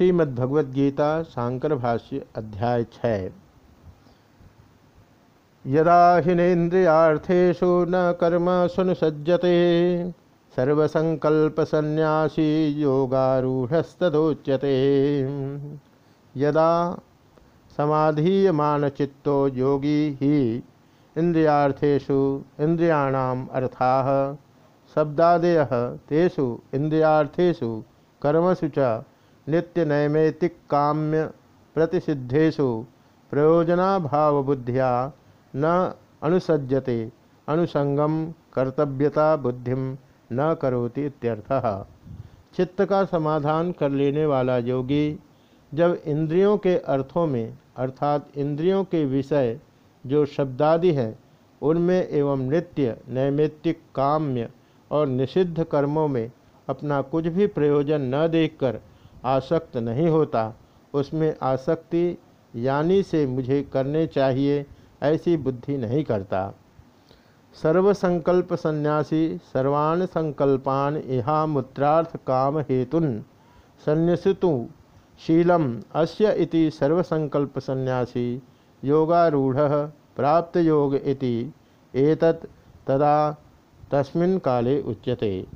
श्रीमद्भगवद्गीता शांकर भाष्य अध्याय छः। यदा हिनेन्द्रियार्थेषु न कर्म सुनुसज्जते, सर्वसंकल्पसन्यासी योगारूढ़स्तदोच्यते। यदा समाधीयमानचित्तो योगी ही इंद्रियार्थेषु इंद्रियाणाम अर्थाः, शब्दादयः तेषु इंद्रियार्थेषु कर्मसु च नित्यनैमित्तिक काम्य प्रतिषिद्धेषु प्रयोजनाभावबुद्धिया न अनुसज्जते अनुसंगम कर्तव्यता बुद्धि न करोति इत्यर्थः। चित्त का समाधान कर लेने वाला योगी जब इंद्रियों के अर्थों में, अर्थात इंद्रियों के विषय जो शब्दादि हैं, उनमें एवं नित्य नैमित्तिक काम्य और निषिद्ध कर्मों में अपना कुछ भी प्रयोजन न देखकर आसक्त नहीं होता। उसमें आसक्ति यानी से मुझे करने चाहिए, ऐसी बुद्धि नहीं करता। सर्वसंकल्प संन्यासी, सर्वान् संकल्पान इहा मुत्रार्थ काम हेतुन संन्यसितु शीलम। अस्य इति सर्वसंकल्प संन्यासी, योगारूढ़ प्राप्त योग इति एतत् तदा तस्मिन् काले उच्यते।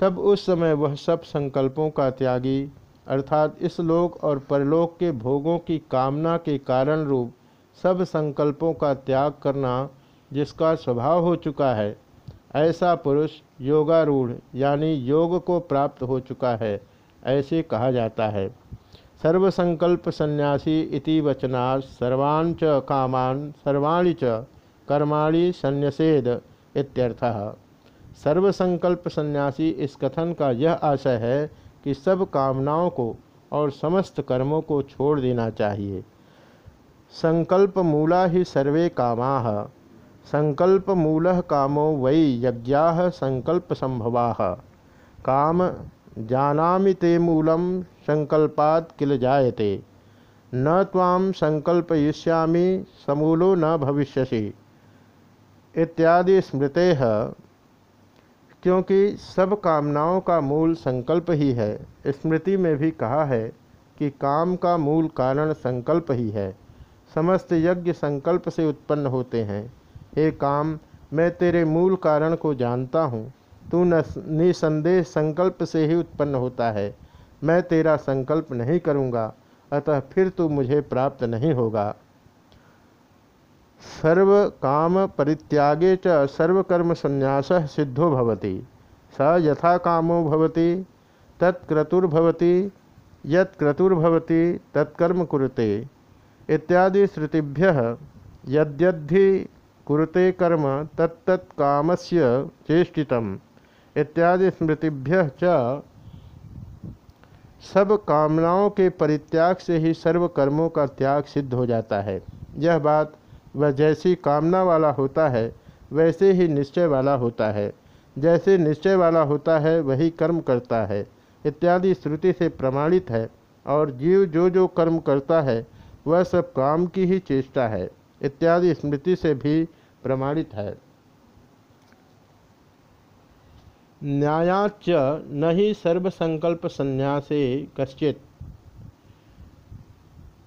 तब उस समय वह सब संकल्पों का त्यागी अर्थात इस लोक और परलोक के भोगों की कामना के कारण रूप सब संकल्पों का त्याग करना जिसका स्वभाव हो चुका है, ऐसा पुरुष योगारूढ़ यानी योग को प्राप्त हो चुका है, ऐसे कहा जाता है। सर्वसंकल्प सन्यासी इति वचनात् सर्वान् च कामान सर्वाणी च कर्माणि संन्यसेद इत्यर्थः। सर्वसंकल्प सन्यासी इस कथन का यह आशय है कि सब कामनाओं को और समस्त कर्मों को छोड़ देना चाहिए। संकल्प मूला ही सर्वे कामा। संकल्प मूल कामो वै यज्ञा संकल्प संभवा। काम जानामि ते मूलम, संकल्पात किल जायते। न ताम संकल्पयिष्यामि, समूलो न भविष्यसि। इत्यादि स्मृते क्योंकि सब कामनाओं का मूल संकल्प ही है। स्मृति में भी कहा है कि काम का मूल कारण संकल्प ही है। समस्त यज्ञ संकल्प से उत्पन्न होते हैं। हे काम, मैं तेरे मूल कारण को जानता हूँ। तू निसंदेह संकल्प से ही उत्पन्न होता है। मैं तेरा संकल्प नहीं करूँगा, अतः फिर तू मुझे प्राप्त नहीं होगा। सर्व काम परित्यागे च सर्वकर्म संन्यास सिद्धो भवति। स यथा कामो भवति, तत्क्रतुर्भवति, यत्क्रतुर्भवति तत्कर्म कुरुते इत्यादि श्रुतिभ्य यद्यद्धि कुरुते कर्म तत्तत्कामस्य चेष्टितम इत्यादि स्मृतिभ्य च सब कामनाओं के परित्याग से ही सर्व कर्मों का त्याग सिद्ध हो जाता है। यह बात वह जैसी कामना वाला होता है, वैसे ही निश्चय वाला होता है। जैसे निश्चय वाला होता है, वही कर्म करता है। इत्यादि श्रुति से प्रमाणित है और जीव जो जो कर्म करता है, वह सब काम की ही चेष्टा है। इत्यादि स्मृति से भी प्रमाणित है। न्यायाच न ही सर्वसंकल्प संन्यासे कश्चित।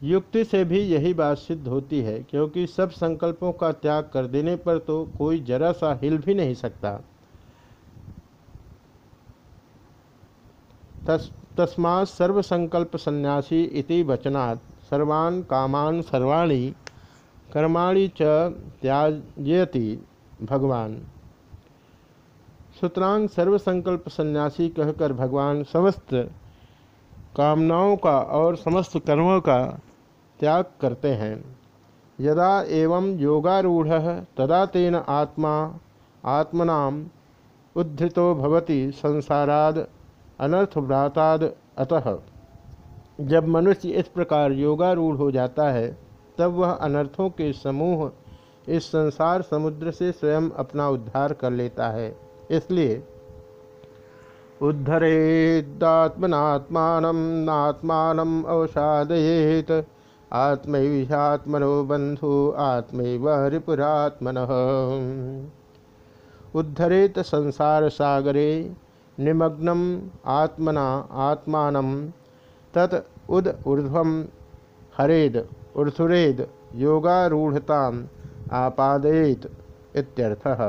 युक्ति से भी यही बात सिद्ध होती है, क्योंकि सब संकल्पों का त्याग कर देने पर तो कोई जरा सा हिल भी नहीं सकता। तस तस्मा सर्वसंकल्प सन्यासी इति वचनात् सर्वान् कामान सर्वाणी कर्माणि च त्याजयति भगवान। सुतरांग सर्वसंकल्प सन्यासी कहकर भगवान समस्त कामनाओं का और समस्त कर्मों का त्याग करते हैं। यदा एवं योगारूढ़ तदा तेन आत्मा, आत्मनाम उद्धृतो भवति संसाराद अनर्थभ्राताद अतः। जब मनुष्य इस प्रकार योगारूढ़ हो जाता है, तब वह अनर्थों के समूह इस संसार समुद्र से स्वयं अपना उद्धार कर लेता है। इसलिए उद्धरेदात्मनात्मान नात्मान अवसादयेत। आत्मैषात्मनो बंधु आत्मैव रिपुरात्मन उद्धरेत संसार सागरे निमग्नम आत्मना आत्मा तत् उद ऊर्ध्वम हरेद ऊर्धुरेद योगारूढ़ताम आपादयेत इत्यर्थः।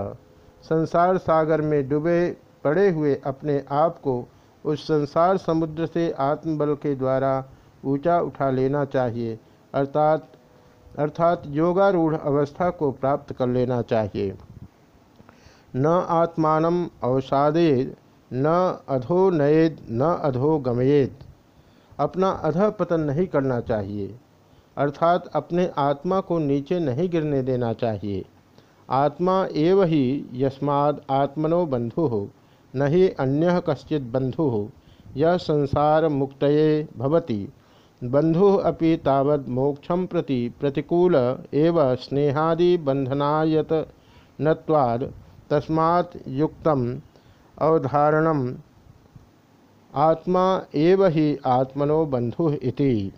संसार सागर में डूबे पड़े हुए अपने आप को उस संसार समुद्र से आत्मबल के द्वारा ऊँचा उठा लेना चाहिए। अर्थात अर्थात योगारूढ़ अवस्था को प्राप्त कर लेना चाहिए। न आत्मान अवसादेद, न अधो नएद न अधो गमयेद। अपना अध पतन नहीं करना चाहिए। अर्थात अपने आत्मा को नीचे नहीं गिरने देना चाहिए। आत्मा एव ही यस्माद आत्मनो बंधु हो न अन्य कश्चित बंधु। हो यह संसार मुक्त भवति। बंधु अपि तावद मोक्षम प्रति प्रतिकूल एव स्नेहादि बंधनायत नत्वाद तस्मात् युक्तम अवधारणम आत्मा एव ही आत्मनो बंधु इति।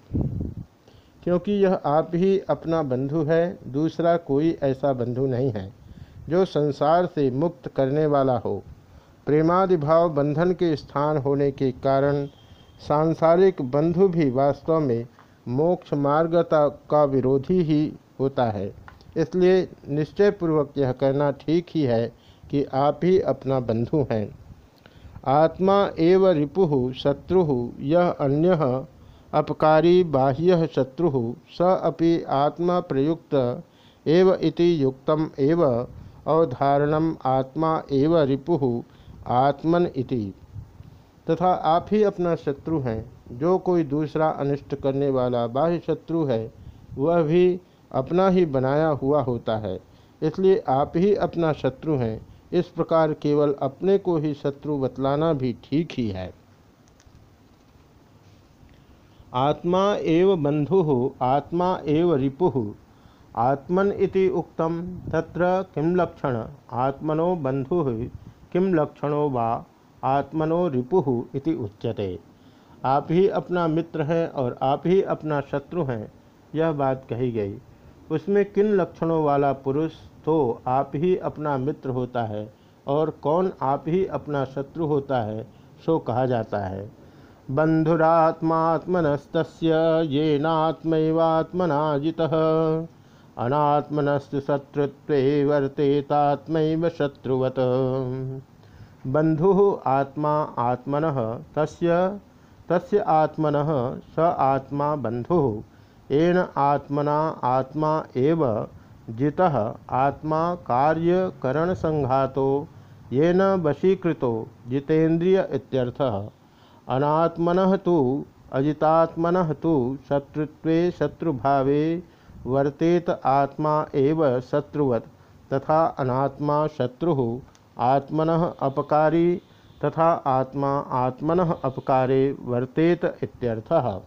क्योंकि यह आप ही अपना बंधु है, दूसरा कोई ऐसा बंधु नहीं है, जो संसार से मुक्त करने वाला हो। प्रेमादि भाव बंधन के स्थान होने के कारण सांसारिक बंधु भी वास्तव में मोक्ष मार्गता का विरोधी ही होता है। इसलिए निश्चयपूर्वक यह कहना ठीक ही है कि आप ही अपना बंधु हैं। आत्मा एव रिपु शत्रु, यह अन्य अपकारी बाह्य शत्रु, स अपि आत्मा प्रयुक्त एव इति युक्तम एव, अवधारणम आत्मा एव रिपु आत्मन इति। तथा आप ही अपना शत्रु हैं। जो कोई दूसरा अनिष्ट करने वाला बाह्य शत्रु है, वह भी अपना ही बनाया हुआ होता है। इसलिए आप ही अपना शत्रु हैं। इस प्रकार केवल अपने को ही शत्रु बतलाना भी ठीक ही है। आत्मा एव बंधु हो आत्मा एव रिपु। आत्मन इति उक्तम तत्र किम लक्षण? आत्मनो बंधु किम लक्षणों वा? आत्मनो रिपु इति उच्यते। आप ही अपना मित्र हैं और आप ही अपना शत्रु हैं, यह बात कही गई। उसमें किन लक्षणों वाला पुरुष तो आप ही अपना मित्र होता है और कौन आप ही अपना शत्रु होता है, सो कहा जाता है। बंधुरात्मात्मनस्त येनात्मैवात्मना जितः अनात्मनस्तु शत्रुत्वे वर्तेतात्मैव शत्रुवत। बंधु आत्मा आत्मन तस्य तस्य आत्मनः स आत्मा बंधु येन आत्मना आत्मा एव, जितः आत्मा कार्यकरण संघातो येन वशीकृतो जितेन्द्रिय अनात्मन तो अजितात्मन तो शत्रुत्व शत्रुभावे, वर्तेत आत्मा एव शत्रुवत, तथा अनात्मा शत्रु आत्मन अपकारी तथा आत्मा आत्मन अपकारे वर्तेत इत्यर्थः।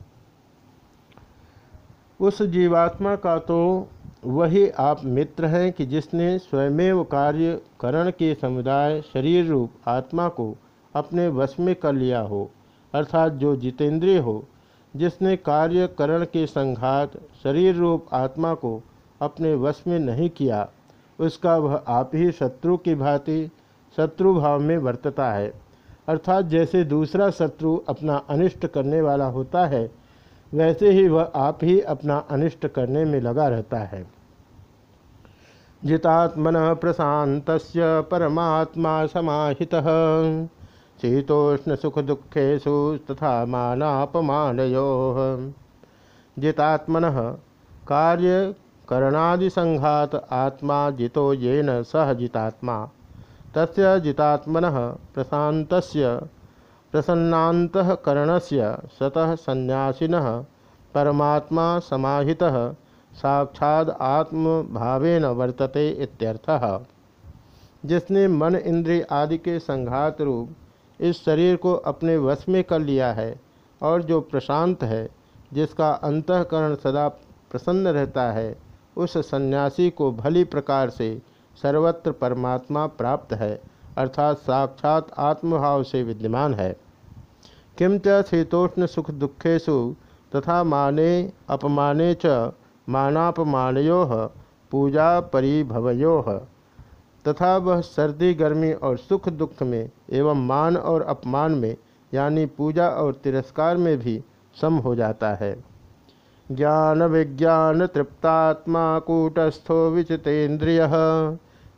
उस जीवात्मा का तो वही आप मित्र हैं कि जिसने स्वयमेव कार्य करण के समुदाय शरीर रूप आत्मा को अपने वश में कर लिया हो, अर्थात जो जितेंद्रिय हो, जिसने कार्य करण के संघात शरीर रूप आत्मा को अपने वश में नहीं किया, उसका वह आप ही शत्रु की भांति शत्रु भाव में वर्तता है। अर्थात जैसे दूसरा शत्रु अपना अनिष्ट करने वाला होता है, वैसे ही वह आप ही अपना अनिष्ट करने में लगा रहता है। जितात्मन प्रशांत परमात्मा समाहिता। शीतोष्ण सुख दुखेशु तथा मानापमानयो। जितात्मन कार्य करणादिसंघात आत्मा जितो येन सह जितात्मा तस्य जितात्मन प्रशांत प्रसन्नातकरणस्य सतः संन्यासीन परमात्मा समाहितः साक्षाद आत्म भावेन वर्तते इत्यर्थः। जिसने मन इंद्रिय आदि के संघात रूप इस शरीर को अपने वश में कर लिया है और जो प्रशांत है, जिसका अंतकरण सदा प्रसन्न रहता है, उस सन्यासी को भली प्रकार से सर्वत्र परमात्मा प्राप्त है, अर्थात साक्षात आत्मभाव से विद्यमान है। किंच शीतोष्ण सुख दुखेशु तथा माने अपमाने च मानापमानो पूजा परिभवयो। तथा वह सर्दी, गर्मी और सुख दुख में एवं मान और अपमान में, यानी पूजा और तिरस्कार में भी सम हो जाता है। ज्ञान विज्ञान तृप्तात्मा कूटस्थो विचितेन्द्रिय।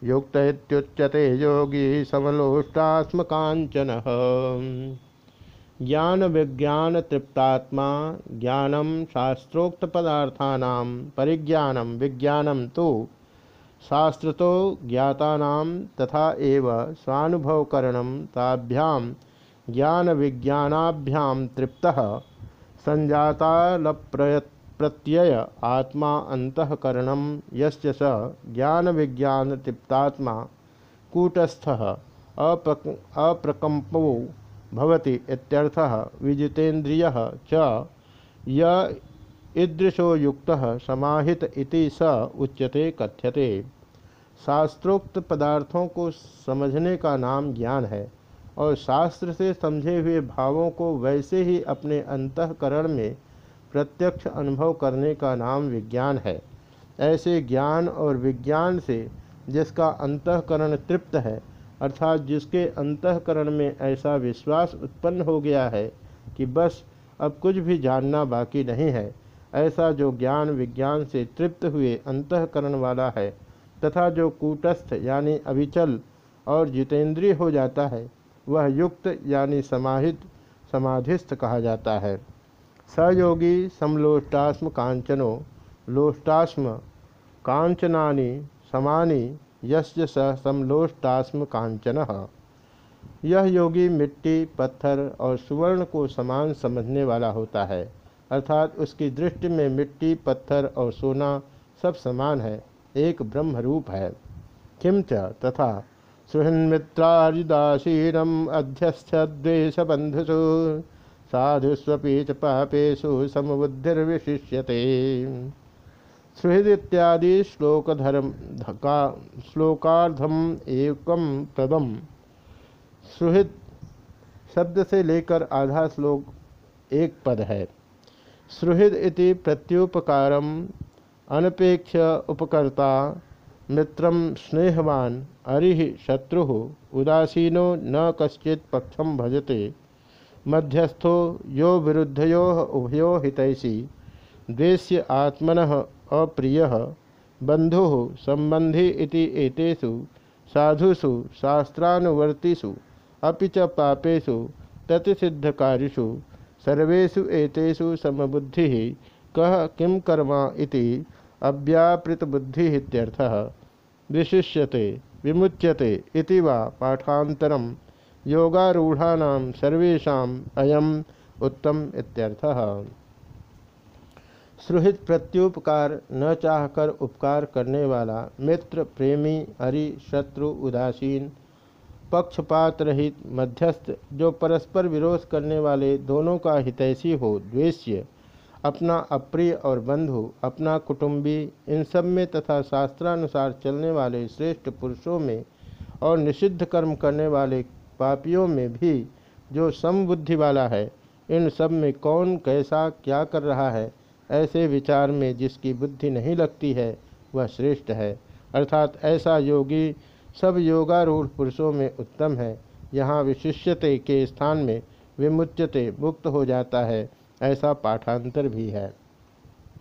युक्त इत्युच्यते योगी समलोष्टास्म कांचन ज्ञान विज्ञान तृप्तात्मा ज्ञानम शास्त्रोक्त पदार्थानां परिज्ञानम विज्ञानम तो शास्त्र तो ज्ञाता तथा एव स्वानुभवकरण ताभ्याम ज्ञान विज्ञानाभ्याम तृप्त, संजातालप्रयत प्रत्यय आत्मा अंतकरण यश्च स ज्ञान विज्ञान तृप्तात्मा कूटस्थ अप्रकंपो भवति इत्यर्थः विजितेन्द्रिय च य ईदृशो युक्त समाहित इति स उच्यते कथ्यते। शास्त्रोक्त पदार्थों को समझने का नाम ज्ञान है और शास्त्र से समझे हुए भावों को वैसे ही अपने अंतकरण में प्रत्यक्ष अनुभव करने का नाम विज्ञान है। ऐसे ज्ञान और विज्ञान से जिसका अंतकरण तृप्त है, अर्थात जिसके अंतकरण में ऐसा विश्वास उत्पन्न हो गया है कि बस अब कुछ भी जानना बाकी नहीं है, ऐसा जो ज्ञान विज्ञान से तृप्त हुए अंतकरण वाला है, तथा जो कूटस्थ यानी अविचल और जितेंद्रिय हो जाता है, वह युक्त यानी समाहित, समाधिस्थ कहा जाता है। सयोगी समलोष्टास्म कांचनो लोष्टास्म कांचनानि समानि यश्च स समलोष्टास्म कांचन यह योगी मिट्टी, पत्थर और सुवर्ण को समान समझने वाला होता है, अर्थात उसकी दृष्टि में मिट्टी, पत्थर और सोना सब समान है, एक ब्रह्म रूप है किंच तथा सुहन्मित्रारिदासीनम अध्यस्थ द्वेश बंधुसु साधुस्वी च पापेशु समबुद्धिर्विशिष्यते। सुहृद इत्यादि श्लोकधर्म का श्लोकार्धम एकम पदम सुहृद शब्द से लेकर आधा श्लोक एक पद है। सुहृद इति प्रत्युपकारम अनपेक्ष उपकर्ता मित्रम स्नेहवान, अरि शत्रु, उदासीनो न कश्चित पक्षम भजते। मध्यस्थो यो विरुद्धयो उभयो हितैषी। द्वेश्य आत्मन अप्रिय। बंधु संबंधी इति एतेषु। साधुषु शास्त्रानुवर्तिषु। अपि च पापेषु तत्सिद्धकारिषु। सर्वेषु एतेषु समबुद्धि। कह किं कर्मा इति अव्यापृतबुद्धि विशिष्यते, विमुच्यते इति वा पाठांतरम योगारूढ़ानाम सर्वेशा अयम उत्तम इत्यर्थः। सुहृद प्रत्युपकार न चाहकर उपकार करने वाला, मित्र, प्रेमी, हरि, शत्रु, उदासीन पक्षपात रहित मध्यस्थ, जो परस्पर विरोध करने वाले दोनों का हितैषी हो, द्वेष्य, अपना अप्रिय और बंधु, अपना कुटुंबी, इन सब में तथा शास्त्रानुसार चलने वाले श्रेष्ठ पुरुषों में और निषिद्ध कर्म करने वाले पापियों में भी जो समबुद्धि वाला है, इन सब में कौन कैसा क्या कर रहा है, ऐसे विचार में जिसकी बुद्धि नहीं लगती है, वह श्रेष्ठ है। अर्थात ऐसा योगी सब योगारूढ़ पुरुषों में उत्तम है। यहाँ विशिष्यते के स्थान में विमुच्यते मुक्त हो जाता है, ऐसा पाठांतर भी है।